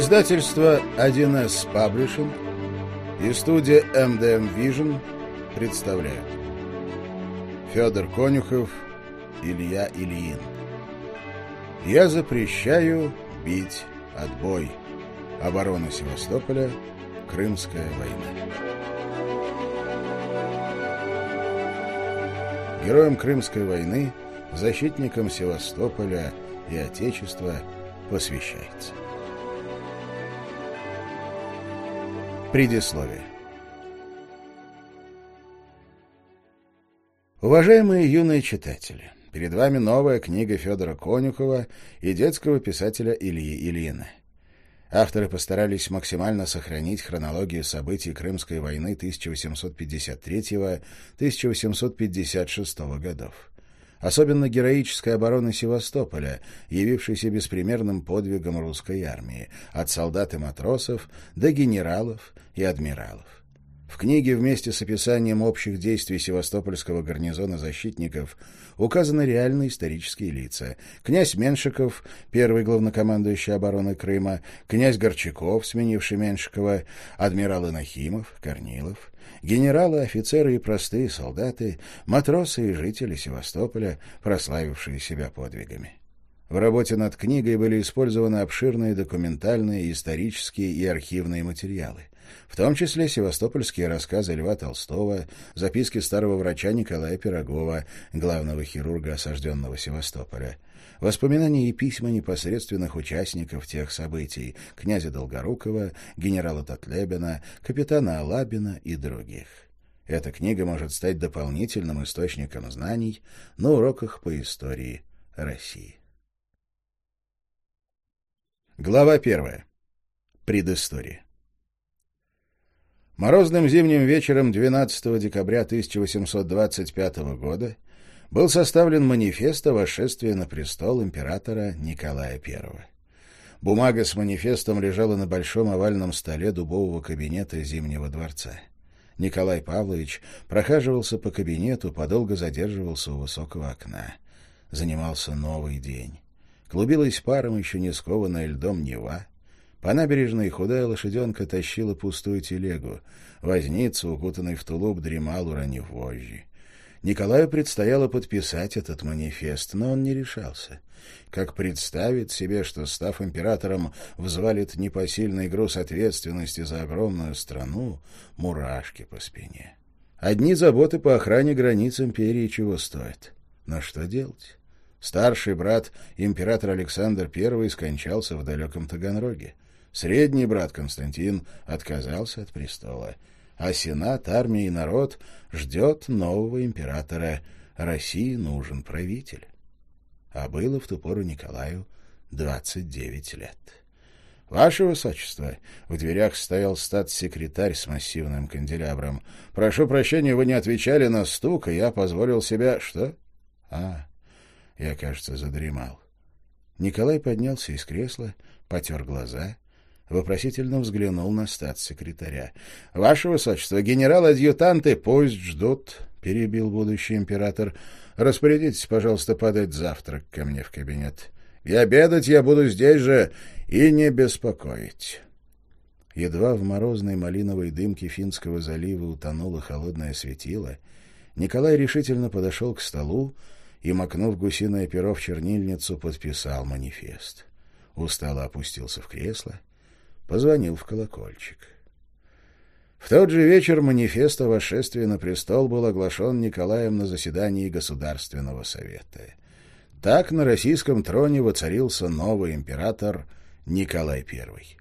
Издательство 1С Паблишинг и студия MDM Vision представляют. Федор Конюхов, Илья Ильин. Я запрещаю бить отбой. Оборона Севастополя Крымская война. Героям Крымской войны, защитникам Севастополя и Отечества посвящается. Предисловие. Уважаемые юные читатели, перед вами новая книга Федора Конюхова и детского писателя Ильи Ильина. Авторы постарались максимально сохранить хронологию событий Крымской войны 1853-1856 годов особенно героической обороны Севастополя, явившейся беспримерным подвигом русской армии, от солдат и матросов до генералов и адмиралов. В книге вместе с описанием общих действий севастопольского гарнизона защитников указаны реальные исторические лица. Князь Меншиков, первый главнокомандующий обороны Крыма, князь Горчаков, сменивший Меншикова, адмирал Инохимов, Корнилов, генералы, офицеры и простые солдаты, матросы и жители Севастополя, прославившие себя подвигами. В работе над книгой были использованы обширные документальные, исторические и архивные материалы, в том числе севастопольские рассказы Льва Толстого, записки старого врача Николая Пирогова, главного хирурга осажденного Севастополя, Воспоминания и письма непосредственных участников тех событий — князя Долгорукова, генерала Татлебина, капитана Алабина и других. Эта книга может стать дополнительным источником знаний на уроках по истории России. Глава первая. Предыстория. Морозным зимним вечером 12 декабря 1825 года был составлен манифест о восшествии на престол императора Николая I. Бумага с манифестом лежала на большом овальном столе дубового кабинета Зимнего дворца. Николай Павлович прохаживался по кабинету, подолго задерживался у высокого окна. Занимался новый день. Клубилась паром еще не скованная льдом Нева. По набережной худая лошаденка тащила пустую телегу. Возница, укутанный в тулуп, дремал, уронив вожжи. Николаю предстояло подписать этот манифест, но он не решался. Как представить себе, что, став императором, взвалит непосильный груз ответственности за огромную страну, мурашки по спине. Одни заботы по охране границ империи чего стоят. Но что делать? Старший брат, император Александр I, скончался в далеком Таганроге. Средний брат Константин отказался от престола а Сенат, армия и народ ждет нового императора. России нужен правитель. А было в ту пору Николаю двадцать девять лет. «Ваше Высочество!» — в дверях стоял статс-секретарь с массивным канделябром. «Прошу прощения, вы не отвечали на стук, и я позволил себя...» «Что?» «А, я, кажется, задремал». Николай поднялся из кресла, потер глаза — вопросительно взглянул на статс-секретаря. — Ваше Высочество, генерал-адъютанты пусть ждут, — перебил будущий император. — Распорядитесь, пожалуйста, подать завтрак ко мне в кабинет. И обедать я буду здесь же, и не беспокоить. Едва в морозной малиновой дымке Финского залива утонуло холодное светило, Николай решительно подошел к столу и, макнув гусиное перо в чернильницу, подписал манифест. Устало опустился в кресло — позвонил в колокольчик. В тот же вечер манифест о восшествии на престол был оглашен Николаем на заседании Государственного совета. Так на российском троне воцарился новый император Николай I.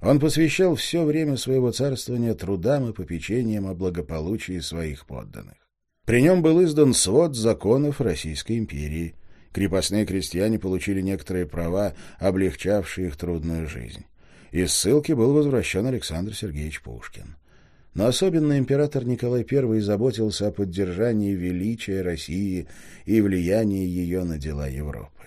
Он посвящал все время своего царствования трудам и попечениям о благополучии своих подданных. При нем был издан свод законов Российской империи. Крепостные крестьяне получили некоторые права, облегчавшие их трудную жизнь. Из ссылки был возвращен Александр Сергеевич Пушкин. Но особенно император Николай I заботился о поддержании величия России и влиянии ее на дела Европы.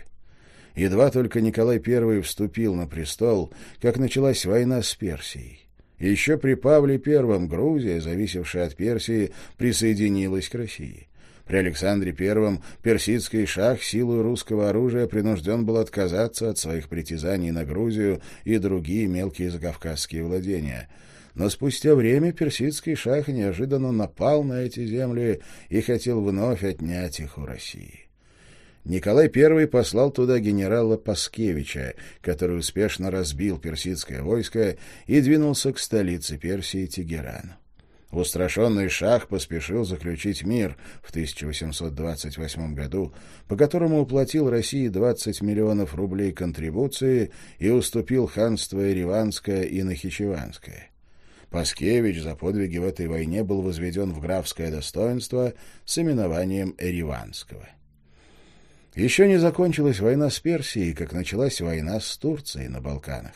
Едва только Николай I вступил на престол, как началась война с Персией. Еще при Павле I Грузия, зависевшая от Персии, присоединилась к России. При Александре I персидский шах силой русского оружия принужден был отказаться от своих притязаний на Грузию и другие мелкие закавказские владения. Но спустя время персидский шах неожиданно напал на эти земли и хотел вновь отнять их у России. Николай I послал туда генерала Паскевича, который успешно разбил персидское войско и двинулся к столице Персии Тегерану. Устрашенный шах поспешил заключить мир в 1828 году, по которому уплатил России 20 миллионов рублей контрибуции и уступил ханство Ереванское и Нахичеванское. Паскевич за подвиги в этой войне был возведен в графское достоинство с именованием Ереванского. Еще не закончилась война с Персией, как началась война с Турцией на Балканах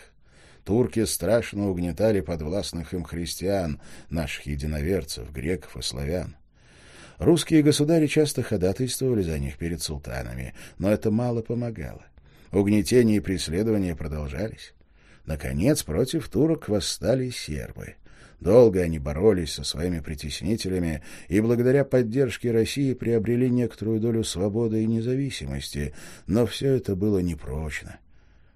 турки страшно угнетали подвластных им христиан, наших единоверцев, греков и славян. Русские государи часто ходатайствовали за них перед султанами, но это мало помогало. Угнетение и преследования продолжались. Наконец, против турок восстали сербы. Долго они боролись со своими притеснителями и благодаря поддержке России приобрели некоторую долю свободы и независимости, но все это было непрочно.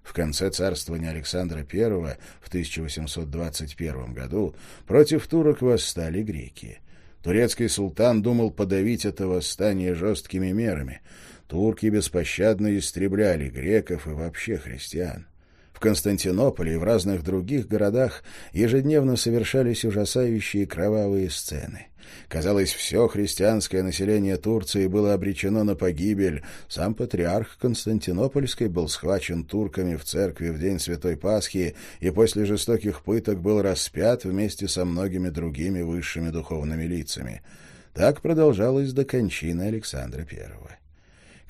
В конце царствования Александра I в 1821 году против турок восстали греки. Турецкий султан думал подавить это восстание жесткими мерами. Турки беспощадно истребляли греков и вообще христиан. В Константинополе и в разных других городах ежедневно совершались ужасающие кровавые сцены. Казалось, все христианское население Турции было обречено на погибель. Сам патриарх Константинопольской был схвачен турками в церкви в день Святой Пасхи и после жестоких пыток был распят вместе со многими другими высшими духовными лицами. Так продолжалось до кончины Александра I.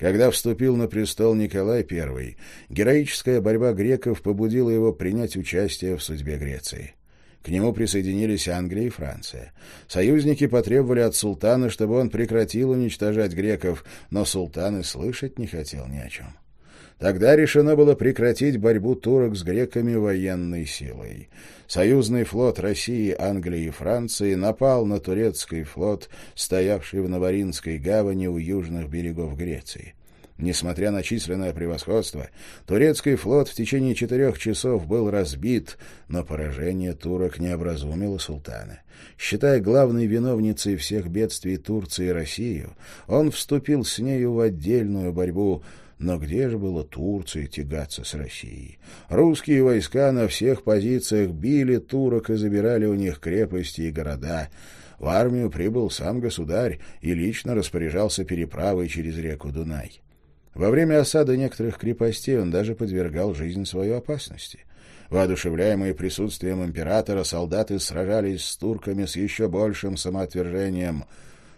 Когда вступил на престол Николай I, героическая борьба греков побудила его принять участие в судьбе Греции. К нему присоединились Англия и Франция. Союзники потребовали от султана, чтобы он прекратил уничтожать греков, но султан и слышать не хотел ни о чем. Тогда решено было прекратить борьбу турок с греками военной силой. Союзный флот России, Англии и Франции напал на турецкий флот, стоявший в Новоринской гавани у южных берегов Греции. Несмотря на численное превосходство, турецкий флот в течение четырех часов был разбит, но поражение турок не образумило султана. Считая главной виновницей всех бедствий Турции и Россию, он вступил с нею в отдельную борьбу – но где же было Турции тягаться с Россией? Русские войска на всех позициях били турок и забирали у них крепости и города. В армию прибыл сам государь и лично распоряжался переправой через реку Дунай. Во время осады некоторых крепостей он даже подвергал жизнь свою опасности. Воодушевляемые присутствием императора, солдаты сражались с турками с еще большим самоотвержением –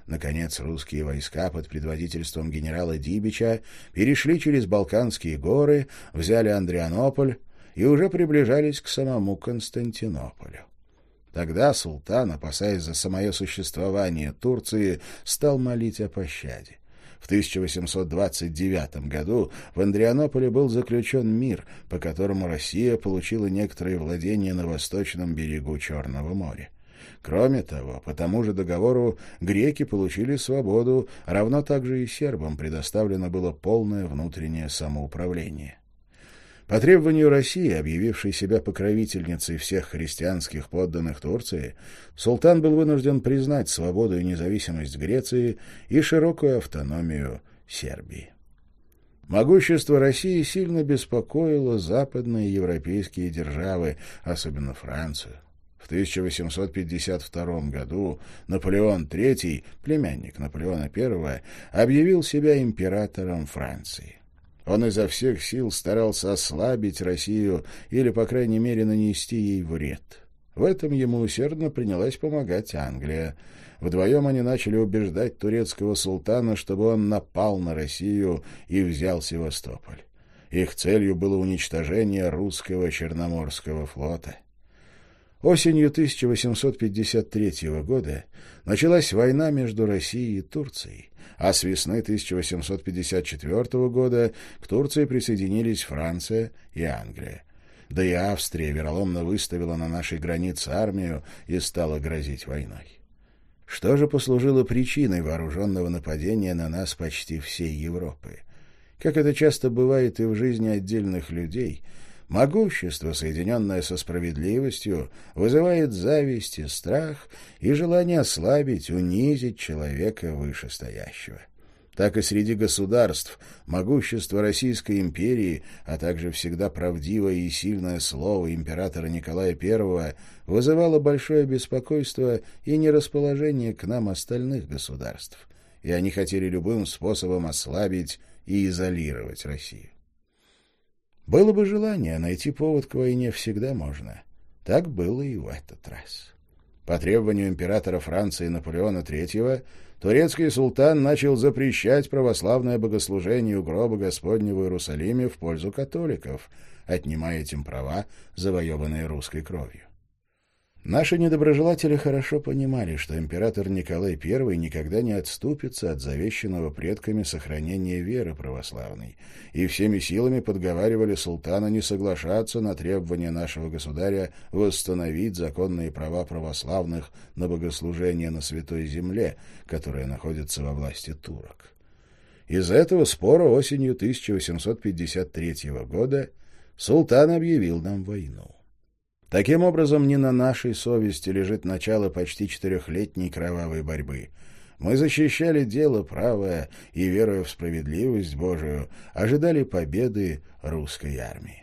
Наконец, русские войска под предводительством генерала Дибича перешли через Балканские горы, взяли Андрианополь и уже приближались к самому Константинополю. Тогда султан, опасаясь за самое существование Турции, стал молить о пощаде. В 1829 году в Андрианополе был заключен мир, по которому Россия получила некоторые владения на восточном берегу Черного моря. Кроме того, по тому же договору греки получили свободу, равно также и сербам предоставлено было полное внутреннее самоуправление. По требованию России, объявившей себя покровительницей всех христианских подданных Турции, султан был вынужден признать свободу и независимость Греции и широкую автономию Сербии. Могущество России сильно беспокоило западные европейские державы, особенно Францию. В 1852 году Наполеон III, племянник Наполеона I, объявил себя императором Франции. Он изо всех сил старался ослабить Россию или, по крайней мере, нанести ей вред. В этом ему усердно принялась помогать Англия. Вдвоем они начали убеждать турецкого султана, чтобы он напал на Россию и взял Севастополь. Их целью было уничтожение русского Черноморского флота. Осенью 1853 года началась война между Россией и Турцией, а с весны 1854 года к Турции присоединились Франция и Англия. Да и Австрия вероломно выставила на нашей границе армию и стала грозить войной. Что же послужило причиной вооруженного нападения на нас почти всей Европы? Как это часто бывает и в жизни отдельных людей, могущество, соединенное со справедливостью, вызывает зависть и страх и желание ослабить, унизить человека вышестоящего так и среди государств могущество Российской империи, а также всегда правдивое и сильное слово императора Николая I вызывало большое беспокойство и нерасположение к нам остальных государств, и они хотели любым способом ослабить и изолировать Россию. Было бы желание, найти повод к войне всегда можно. Так было и в этот раз. По требованию императора Франции Наполеона III турецкий султан начал запрещать православное богослужение у гроба Господня в Иерусалиме в пользу католиков, отнимая этим права, завоеванные русской кровью. Наши недоброжелатели хорошо понимали, что император Николай I никогда не отступится от завещанного предками сохранения веры православной, и всеми силами подговаривали султана не соглашаться на требования нашего государя восстановить законные права православных на богослужение на Святой Земле, которая находится во власти турок. Из-за этого спора осенью 1853 года султан объявил нам войну. Таким образом, не на нашей совести лежит начало почти четырехлетней кровавой борьбы. Мы защищали дело правое и, веруя в справедливость Божию, ожидали победы русской армии.